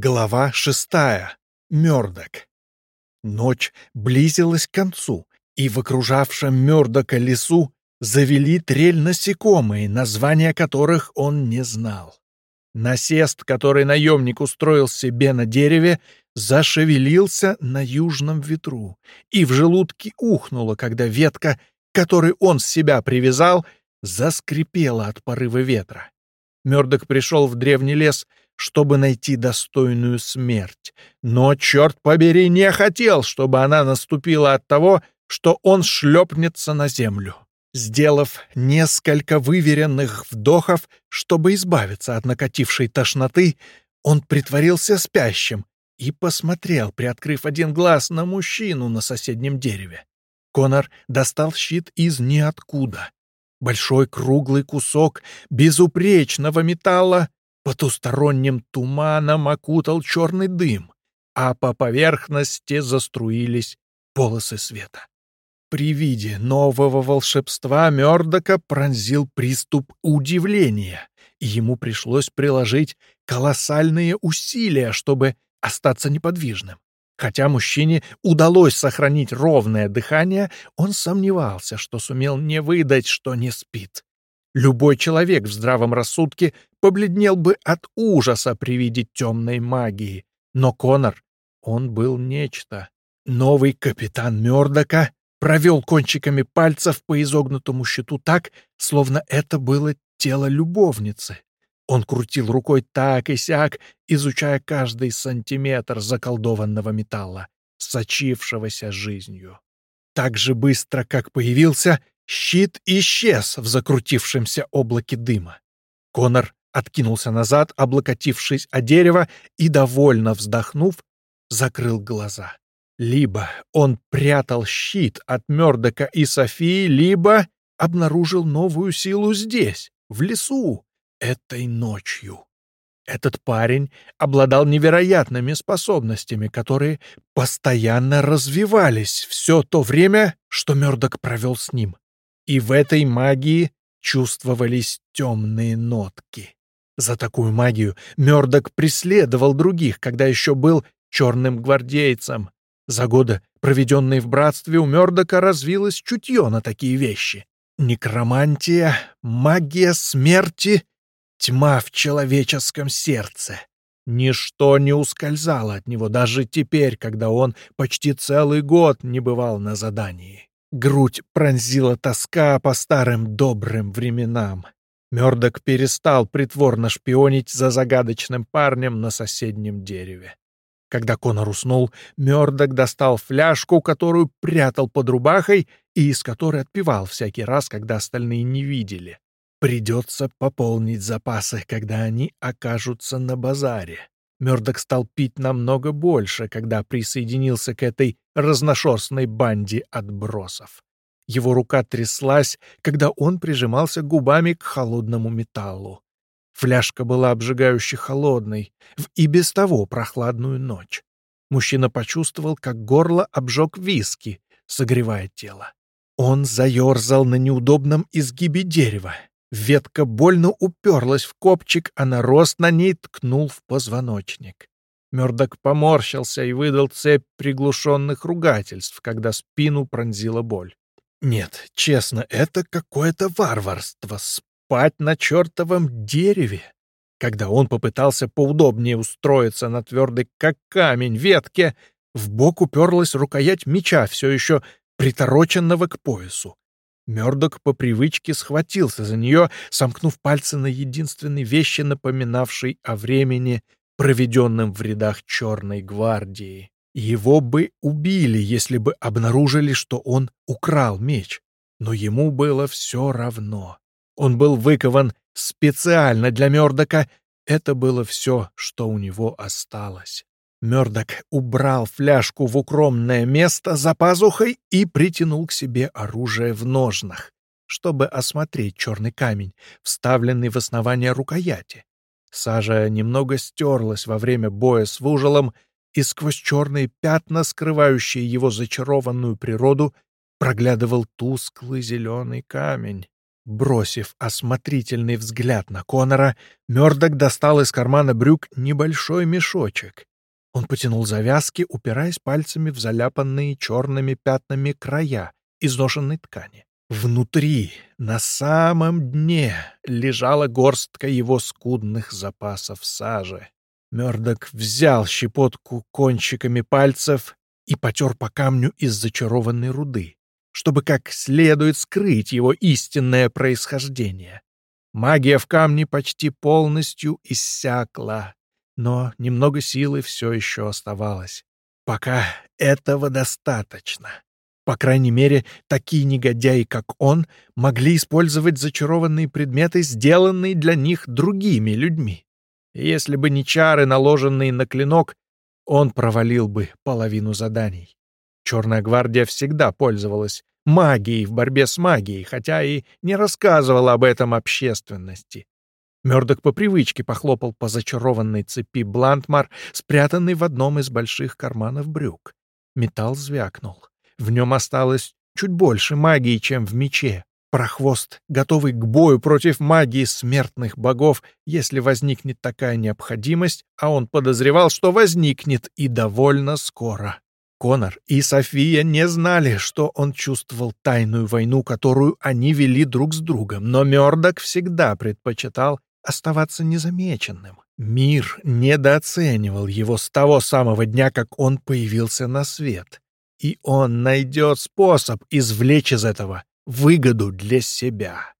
Глава шестая. Мёрдок. Ночь близилась к концу, и в окружавшем Мёрдока лесу завели трель насекомые, названия которых он не знал. Насест, который наемник устроил себе на дереве, зашевелился на южном ветру, и в желудке ухнуло, когда ветка, которой он с себя привязал, заскрипела от порыва ветра. Мёрдок пришел в древний лес — чтобы найти достойную смерть. Но, черт побери, не хотел, чтобы она наступила от того, что он шлепнется на землю. Сделав несколько выверенных вдохов, чтобы избавиться от накатившей тошноты, он притворился спящим и посмотрел, приоткрыв один глаз на мужчину на соседнем дереве. Конор достал щит из ниоткуда. Большой круглый кусок безупречного металла Потусторонним туманом окутал черный дым, а по поверхности заструились полосы света. При виде нового волшебства Мёрдока пронзил приступ удивления, и ему пришлось приложить колоссальные усилия, чтобы остаться неподвижным. Хотя мужчине удалось сохранить ровное дыхание, он сомневался, что сумел не выдать, что не спит. Любой человек в здравом рассудке побледнел бы от ужаса при виде темной магии. Но Конор, он был нечто. Новый капитан Мёрдока провел кончиками пальцев по изогнутому щиту так, словно это было тело любовницы. Он крутил рукой так и сяк, изучая каждый сантиметр заколдованного металла, сочившегося жизнью. Так же быстро, как появился, Щит исчез в закрутившемся облаке дыма. Конор откинулся назад, облокотившись о дерево, и, довольно вздохнув, закрыл глаза. Либо он прятал щит от Мёрдока и Софии, либо обнаружил новую силу здесь, в лесу, этой ночью. Этот парень обладал невероятными способностями, которые постоянно развивались все то время, что Мёрдок провел с ним. И в этой магии чувствовались темные нотки. За такую магию Мёрдок преследовал других, когда еще был черным гвардейцем. За годы, проведенные в братстве, у Мёрдока развилось чутье на такие вещи. Некромантия, магия смерти, тьма в человеческом сердце. Ничто не ускользало от него даже теперь, когда он почти целый год не бывал на задании. Грудь пронзила тоска по старым добрым временам. Мёрдок перестал притворно шпионить за загадочным парнем на соседнем дереве. Когда Конор уснул, Мёрдок достал фляжку, которую прятал под рубахой и из которой отпивал всякий раз, когда остальные не видели. Придется пополнить запасы, когда они окажутся на базаре. Мёрдок стал пить намного больше, когда присоединился к этой разношерстной банде отбросов. Его рука тряслась, когда он прижимался губами к холодному металлу. Фляжка была обжигающе холодной в и без того прохладную ночь. Мужчина почувствовал, как горло обжег виски, согревая тело. Он заерзал на неудобном изгибе дерева, Ветка больно уперлась в копчик, а нарост на ней ткнул в позвоночник. Мёрдок поморщился и выдал цепь приглушенных ругательств, когда спину пронзила боль. Нет, честно, это какое-то варварство — спать на чертовом дереве. Когда он попытался поудобнее устроиться на твердой, как камень, ветке, в бок уперлась рукоять меча, все еще притороченного к поясу. Мёрдок по привычке схватился за нее, сомкнув пальцы на единственной вещи, напоминавшей о времени, проведенном в рядах Черной гвардии. Его бы убили, если бы обнаружили, что он украл меч. Но ему было все равно. Он был выкован специально для Мёрдока. Это было все, что у него осталось. Мёрдок убрал фляжку в укромное место за пазухой и притянул к себе оружие в ножнах, чтобы осмотреть черный камень, вставленный в основание рукояти. Сажа немного стерлась во время боя с вужелом, и сквозь черные пятна, скрывающие его зачарованную природу, проглядывал тусклый зеленый камень. Бросив осмотрительный взгляд на Конора, Мёрдок достал из кармана брюк небольшой мешочек. Он потянул завязки, упираясь пальцами в заляпанные черными пятнами края изношенной ткани. Внутри, на самом дне, лежала горстка его скудных запасов сажи. Мёрдок взял щепотку кончиками пальцев и потер по камню из зачарованной руды, чтобы как следует скрыть его истинное происхождение. Магия в камне почти полностью иссякла, но немного силы все еще оставалось. Пока этого достаточно. По крайней мере, такие негодяи, как он, могли использовать зачарованные предметы, сделанные для них другими людьми. Если бы не чары, наложенные на клинок, он провалил бы половину заданий. Черная гвардия всегда пользовалась магией в борьбе с магией, хотя и не рассказывала об этом общественности. Мёрдок по привычке похлопал по зачарованной цепи Блантмар, спрятанной в одном из больших карманов брюк. Металл звякнул. В нем осталось чуть больше магии, чем в мече. Прохвост, готовый к бою против магии смертных богов, если возникнет такая необходимость, а он подозревал, что возникнет и довольно скоро. Конор и София не знали, что он чувствовал тайную войну, которую они вели друг с другом, но Мёрдок всегда предпочитал оставаться незамеченным. Мир недооценивал его с того самого дня, как он появился на свет и он найдет способ извлечь из этого выгоду для себя.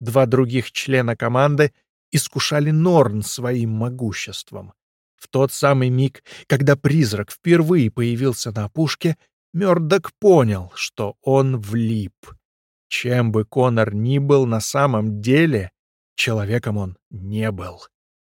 Два других члена команды искушали Норн своим могуществом. В тот самый миг, когда призрак впервые появился на опушке, Мёрдок понял, что он влип. Чем бы Конор ни был на самом деле, человеком он не был.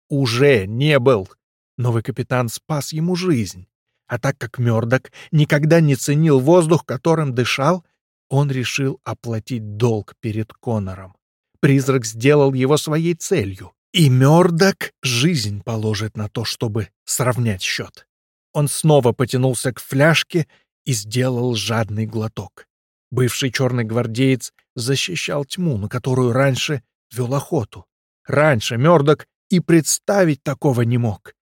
Уже не был. Новый капитан спас ему жизнь. А так как Мёрдок никогда не ценил воздух, которым дышал, он решил оплатить долг перед Конором. Призрак сделал его своей целью. И Мёрдок жизнь положит на то, чтобы сравнять счет. Он снова потянулся к фляжке и сделал жадный глоток. Бывший черный гвардеец защищал тьму, на которую раньше вел охоту. Раньше Мёрдок и представить такого не мог.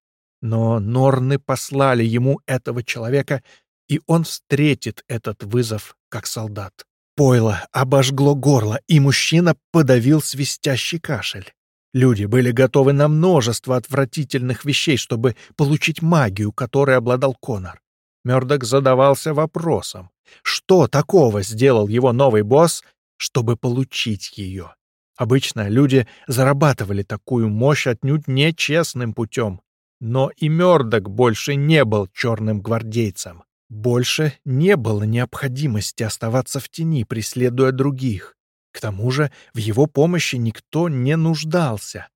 Но Норны послали ему этого человека, и он встретит этот вызов как солдат. Пойло обожгло горло, и мужчина подавил свистящий кашель. Люди были готовы на множество отвратительных вещей, чтобы получить магию, которой обладал Конор. Мёрдок задавался вопросом, что такого сделал его новый босс, чтобы получить ее. Обычно люди зарабатывали такую мощь отнюдь нечестным путем. Но и Мёрдок больше не был черным гвардейцем. Больше не было необходимости оставаться в тени, преследуя других. К тому же в его помощи никто не нуждался.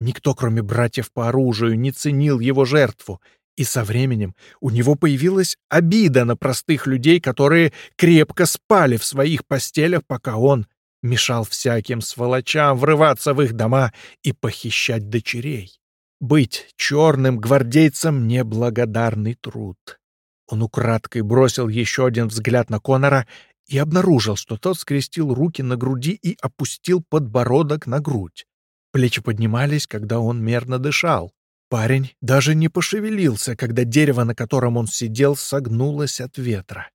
Никто, кроме братьев по оружию, не ценил его жертву, и со временем у него появилась обида на простых людей, которые крепко спали в своих постелях, пока он мешал всяким сволочам врываться в их дома и похищать дочерей. Быть черным гвардейцем — неблагодарный труд. Он украдкой бросил еще один взгляд на Конора и обнаружил, что тот скрестил руки на груди и опустил подбородок на грудь. Плечи поднимались, когда он мерно дышал. Парень даже не пошевелился, когда дерево, на котором он сидел, согнулось от ветра.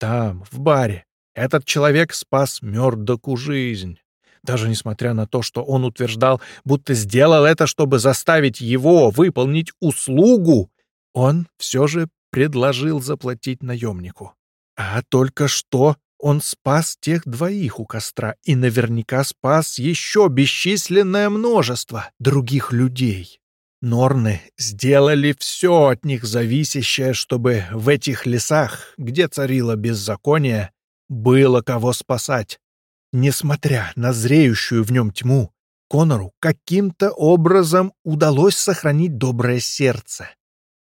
Там, в баре, этот человек спас Мёрдоку жизнь даже несмотря на то, что он утверждал, будто сделал это, чтобы заставить его выполнить услугу, он все же предложил заплатить наемнику. А только что он спас тех двоих у костра и наверняка спас еще бесчисленное множество других людей. Норны сделали все от них зависящее, чтобы в этих лесах, где царило беззаконие, было кого спасать. Несмотря на зреющую в нем тьму, Конору каким-то образом удалось сохранить доброе сердце.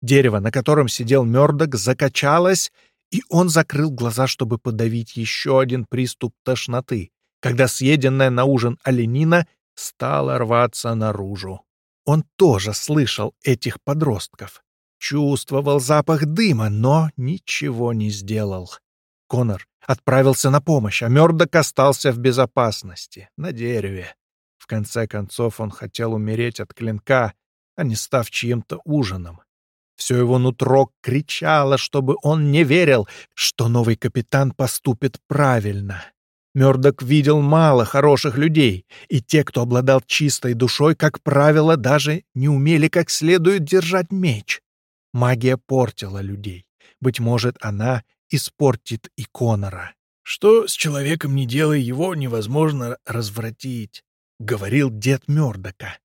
Дерево, на котором сидел Мёрдок, закачалось, и он закрыл глаза, чтобы подавить еще один приступ тошноты, когда съеденная на ужин оленина стала рваться наружу. Он тоже слышал этих подростков, чувствовал запах дыма, но ничего не сделал. Конор отправился на помощь, а Мёрдок остался в безопасности, на дереве. В конце концов он хотел умереть от клинка, а не став чьим-то ужином. Все его нутро кричало, чтобы он не верил, что новый капитан поступит правильно. Мёрдок видел мало хороших людей, и те, кто обладал чистой душой, как правило, даже не умели как следует держать меч. Магия портила людей. Быть может, она испортит и Конора. «Что с человеком не делай, его невозможно развратить», — говорил дед Мёрдока.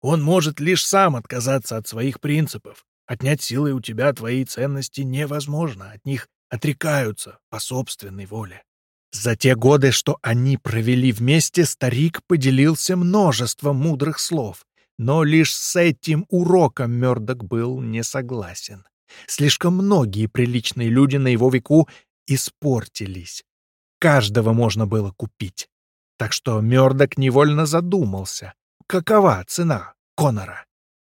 «Он может лишь сам отказаться от своих принципов. Отнять силой у тебя твои ценности невозможно, от них отрекаются по собственной воле». За те годы, что они провели вместе, старик поделился множеством мудрых слов, но лишь с этим уроком Мёрдок был не согласен. Слишком многие приличные люди на его веку испортились. Каждого можно было купить. Так что Мёрдок невольно задумался, какова цена Конора.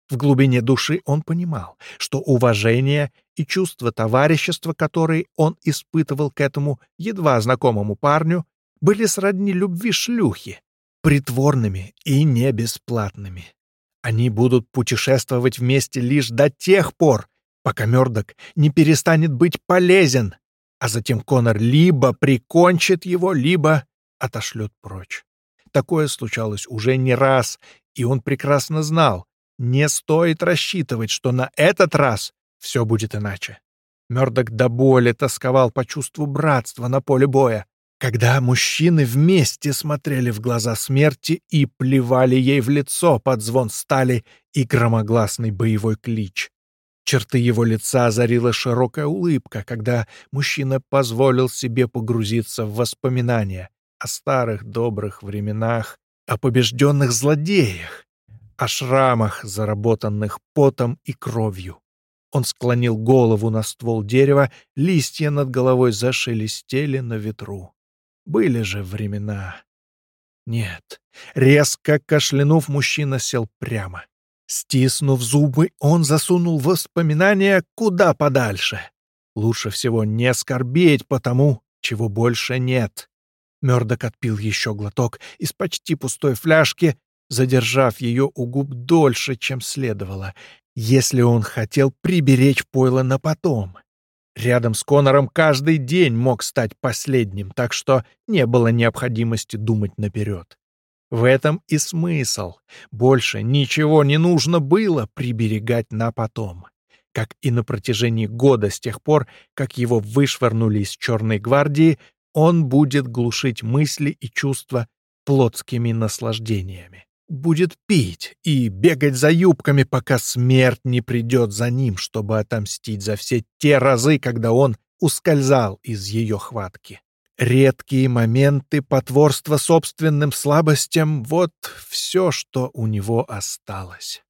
В глубине души он понимал, что уважение и чувство товарищества, которые он испытывал к этому едва знакомому парню, были сродни любви шлюхи, притворными и не бесплатными. Они будут путешествовать вместе лишь до тех пор, пока Мёрдок не перестанет быть полезен, а затем Конор либо прикончит его, либо отошлет прочь. Такое случалось уже не раз, и он прекрасно знал, не стоит рассчитывать, что на этот раз все будет иначе. Мёрдок до боли тосковал по чувству братства на поле боя, когда мужчины вместе смотрели в глаза смерти и плевали ей в лицо под звон стали и громогласный боевой клич. Черты его лица озарила широкая улыбка, когда мужчина позволил себе погрузиться в воспоминания о старых добрых временах, о побежденных злодеях, о шрамах, заработанных потом и кровью. Он склонил голову на ствол дерева, листья над головой зашелестели на ветру. Были же времена. Нет, резко кашлянув, мужчина сел прямо. Стиснув зубы, он засунул воспоминания куда подальше. Лучше всего не скорбеть по тому, чего больше нет. Мёрдок отпил еще глоток из почти пустой фляжки, задержав ее у губ дольше, чем следовало, если он хотел приберечь пойло на потом. Рядом с Конором каждый день мог стать последним, так что не было необходимости думать наперед. В этом и смысл. Больше ничего не нужно было приберегать на потом. Как и на протяжении года с тех пор, как его вышвырнули из Черной гвардии, он будет глушить мысли и чувства плотскими наслаждениями. Будет пить и бегать за юбками, пока смерть не придет за ним, чтобы отомстить за все те разы, когда он ускользал из ее хватки. Редкие моменты потворства собственным слабостям — вот все, что у него осталось.